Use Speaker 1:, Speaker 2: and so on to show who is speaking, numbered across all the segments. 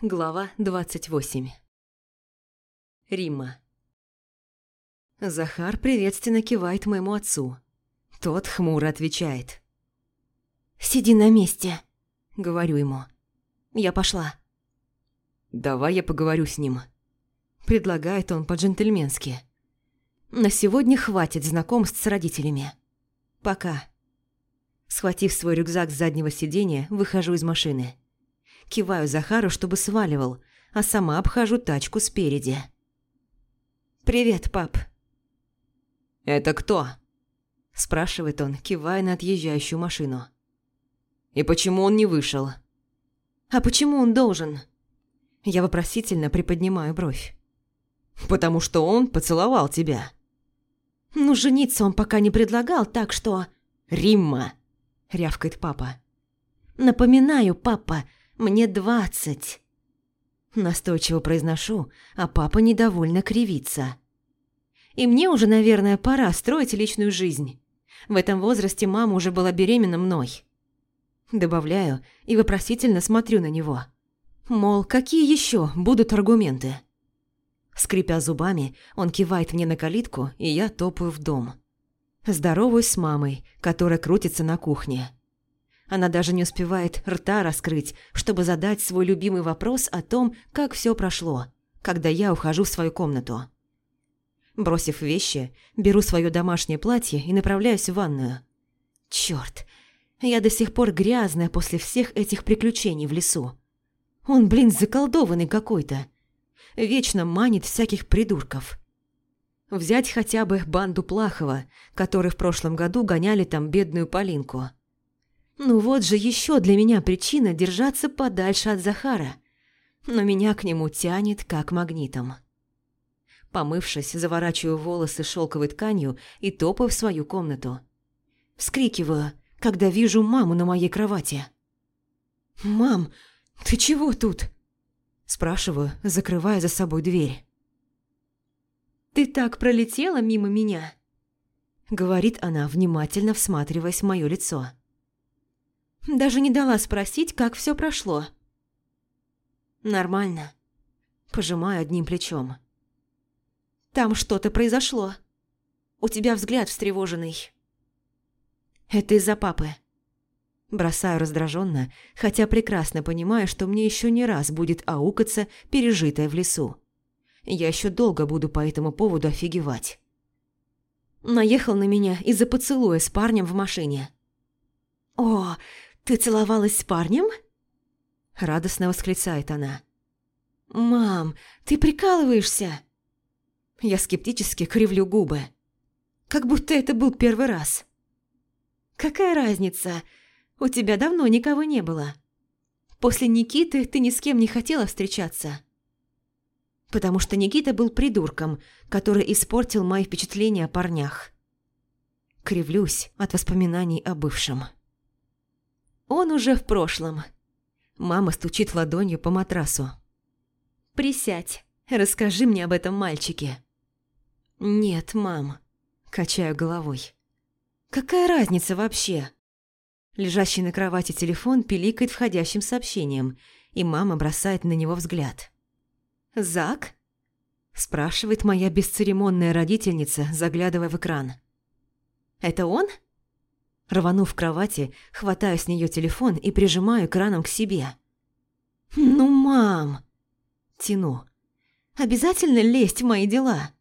Speaker 1: Глава 28 Римма Захар приветственно кивает моему отцу. Тот хмуро отвечает.
Speaker 2: «Сиди на месте», — говорю ему. «Я пошла».
Speaker 1: «Давай я поговорю с ним», — предлагает он по-джентльменски. «На сегодня хватит знакомств с родителями. Пока». Схватив свой рюкзак с заднего сиденья, выхожу из машины. Киваю Захару, чтобы сваливал, а сама обхожу тачку спереди. «Привет, пап». «Это кто?» – спрашивает он, кивая на отъезжающую машину. «И почему он не вышел?» «А почему он должен?» Я вопросительно приподнимаю бровь. «Потому что он поцеловал тебя». «Ну, жениться он пока не предлагал, так что...» «Римма!» – рявкает папа. «Напоминаю, папа, мне двадцать». Настойчиво произношу, а папа недовольно кривится. И мне уже, наверное, пора строить личную жизнь. В этом возрасте мама уже была беременна мной. Добавляю и вопросительно смотрю на него. Мол, какие еще будут аргументы? Скрипя зубами, он кивает мне на калитку, и я топаю в дом. Здороваюсь с мамой, которая крутится на кухне. Она даже не успевает рта раскрыть, чтобы задать свой любимый вопрос о том, как все прошло, когда я ухожу в свою комнату. Бросив вещи, беру свое домашнее платье и направляюсь в ванную. Черт, я до сих пор грязная после всех этих приключений в лесу. Он, блин, заколдованный какой-то. Вечно манит всяких придурков. Взять хотя бы банду Плахова, которые в прошлом году гоняли там бедную Полинку – ну вот же еще для меня причина держаться подальше от Захара. Но меня к нему тянет как магнитом. Помывшись, заворачиваю волосы шелковой тканью и топаю в свою комнату. Вскрикиваю, когда вижу маму на моей кровати. «Мам, ты чего тут?» Спрашиваю, закрывая за собой дверь. «Ты так пролетела мимо меня?» Говорит она, внимательно всматриваясь в мое лицо. Даже не дала спросить, как все прошло. «Нормально». Пожимаю одним плечом. «Там что-то произошло. У тебя взгляд встревоженный». «Это из-за папы». Бросаю раздраженно, хотя прекрасно понимаю, что мне еще не раз будет аукаться пережитое в лесу. Я еще долго буду по этому поводу офигевать. Наехал на меня из-за поцелуя с парнем в машине. «О, «Ты целовалась с парнем?» Радостно восклицает она. «Мам, ты прикалываешься?» Я скептически кривлю губы. Как будто это был первый раз. «Какая разница? У тебя давно никого не было. После Никиты ты ни с кем не хотела встречаться». Потому что Никита был придурком, который испортил мои впечатления о парнях. Кривлюсь от воспоминаний о бывшем. Он уже в прошлом. Мама стучит ладонью по матрасу. «Присядь, расскажи мне об этом мальчике». «Нет, мам», – качаю головой. «Какая разница вообще?» Лежащий на кровати телефон пиликает входящим сообщением, и мама бросает на него взгляд. «Зак?» – спрашивает моя бесцеремонная родительница, заглядывая в экран. «Это он?» Рванув в кровати, хватаю с нее телефон и прижимаю экраном к себе. «Ну, мам!» Тяну. «Обязательно лезть в мои дела?»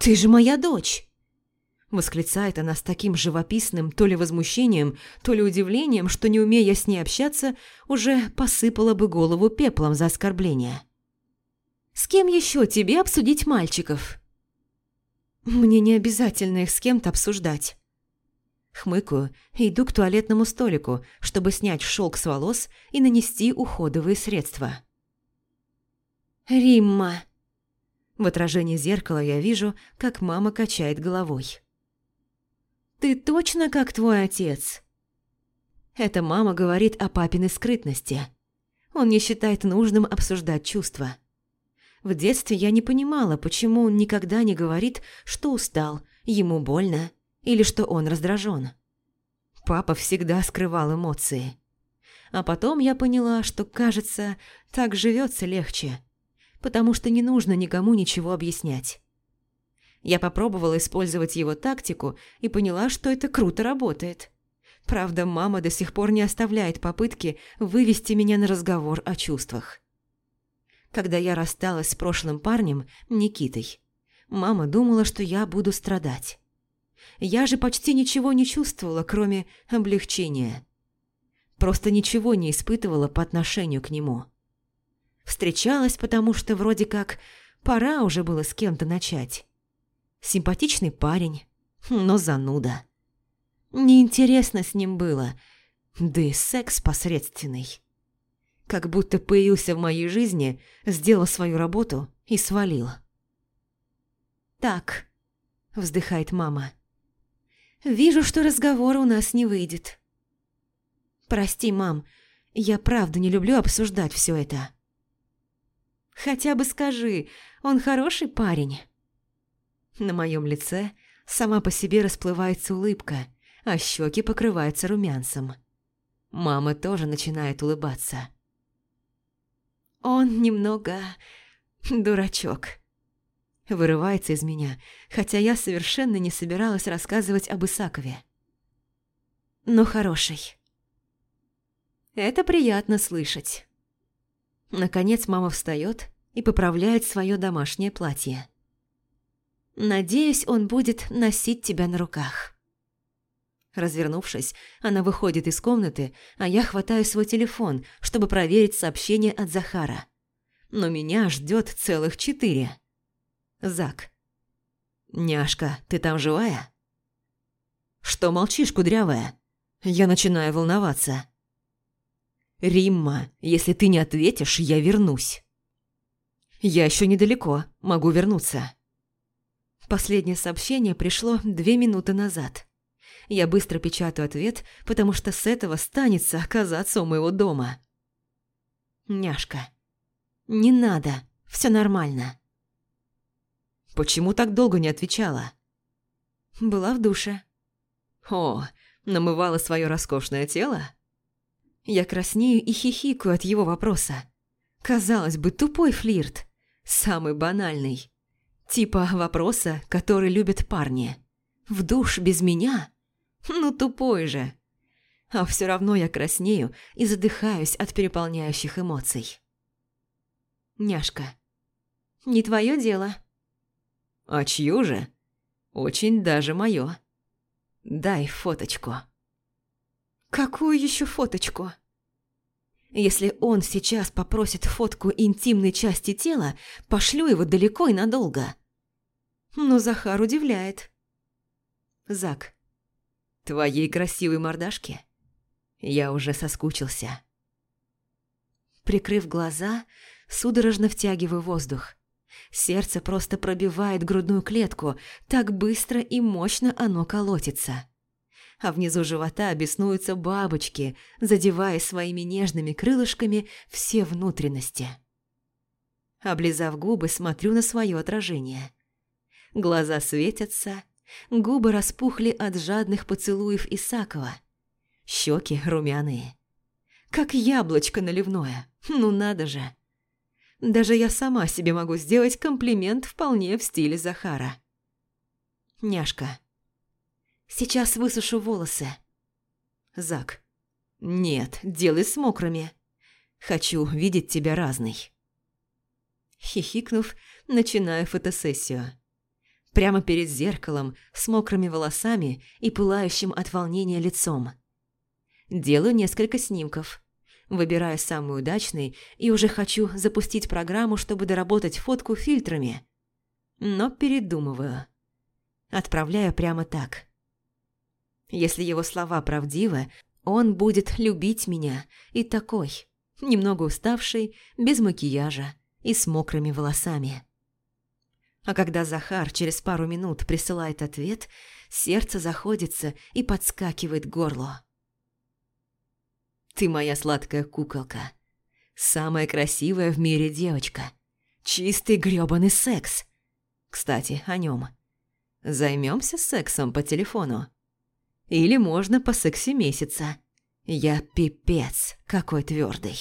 Speaker 1: «Ты же моя дочь!» Восклицает она с таким живописным то ли возмущением, то ли удивлением, что, не умея с ней общаться, уже посыпала бы голову пеплом за оскорбление. «С кем еще тебе обсудить мальчиков?» «Мне не обязательно их с кем-то обсуждать. Хмыкаю иду к туалетному столику, чтобы снять шелк с волос и нанести уходовые средства. «Римма!» В отражении зеркала я вижу, как мама качает головой. «Ты точно как твой отец?» Эта мама говорит о папиной скрытности. Он не считает нужным обсуждать чувства. В детстве я не понимала, почему он никогда не говорит, что устал, ему больно или что он раздражен. Папа всегда скрывал эмоции. А потом я поняла, что, кажется, так живется легче, потому что не нужно никому ничего объяснять. Я попробовала использовать его тактику и поняла, что это круто работает. Правда, мама до сих пор не оставляет попытки вывести меня на разговор о чувствах. Когда я рассталась с прошлым парнем, Никитой, мама думала, что я буду страдать. Я же почти ничего не чувствовала, кроме облегчения. Просто ничего не испытывала по отношению к нему. Встречалась, потому что вроде как пора уже было с кем-то начать. Симпатичный парень, но зануда. Неинтересно с ним было, да и секс посредственный. Как будто появился в моей жизни, сделал свою работу и свалил. «Так», – вздыхает мама, – «вижу, что разговор у нас не выйдет». «Прости, мам, я правда не люблю обсуждать все это». «Хотя бы скажи, он хороший парень?» На моем лице сама по себе расплывается улыбка, а щеки покрываются румянцем. Мама тоже начинает улыбаться. «Он немного... дурачок». Вырывается из меня, хотя я совершенно не собиралась рассказывать об Исакове. «Но хороший». Это приятно слышать. Наконец мама встает и поправляет свое домашнее платье. Надеюсь, он будет носить тебя на руках. Развернувшись, она выходит из комнаты, а я хватаю свой телефон, чтобы проверить сообщение от Захара. Но меня ждет целых четыре. Зак. «Няшка, ты там живая?» «Что молчишь, кудрявая?» Я начинаю волноваться. «Римма, если ты не ответишь, я вернусь». «Я еще недалеко, могу вернуться». Последнее сообщение пришло две минуты назад. Я быстро печатаю ответ, потому что с этого станется оказаться у моего дома. Няшка. Не надо, все нормально. Почему так долго не отвечала? Была в душе. О, намывала свое роскошное тело? Я краснею и хихикаю от его вопроса. Казалось бы, тупой флирт. Самый банальный. Типа вопроса, который любят парни. В душ без меня? Ну, тупой же. А все равно я краснею и задыхаюсь от переполняющих эмоций. Няшка. Не твое дело. А чье же? Очень даже мое. Дай фоточку. Какую еще фоточку? Если он сейчас попросит фотку интимной части тела, пошлю его далеко и надолго. Но Захар удивляет. Зак, твоей красивой мордашки я уже соскучился. Прикрыв глаза, судорожно втягиваю воздух. Сердце просто пробивает грудную клетку, так быстро и мощно оно колотится а внизу живота беснуются бабочки, задевая своими нежными крылышками все внутренности. Облизав губы, смотрю на свое отражение. Глаза светятся, губы распухли от жадных поцелуев Исакова, щеки румяные. Как яблочко наливное, ну надо же. Даже я сама себе могу сделать комплимент вполне в стиле Захара. Няшка. Сейчас высушу волосы. Зак. Нет, делай с мокрыми. Хочу видеть тебя разной. Хихикнув, начинаю фотосессию. Прямо перед зеркалом, с мокрыми волосами и пылающим от волнения лицом. Делаю несколько снимков. Выбираю самый удачный и уже хочу запустить программу, чтобы доработать фотку фильтрами. Но передумываю. Отправляю прямо так. Если его слова правдивы, он будет любить меня и такой, немного уставший, без макияжа и с мокрыми волосами. А когда Захар через пару минут присылает ответ, сердце заходится и подскакивает к горлу. «Ты моя сладкая куколка. Самая красивая в мире девочка. Чистый грёбаный секс. Кстати, о нем. Займемся сексом по телефону?» Или можно по сексе месяца. Я пипец какой твердый.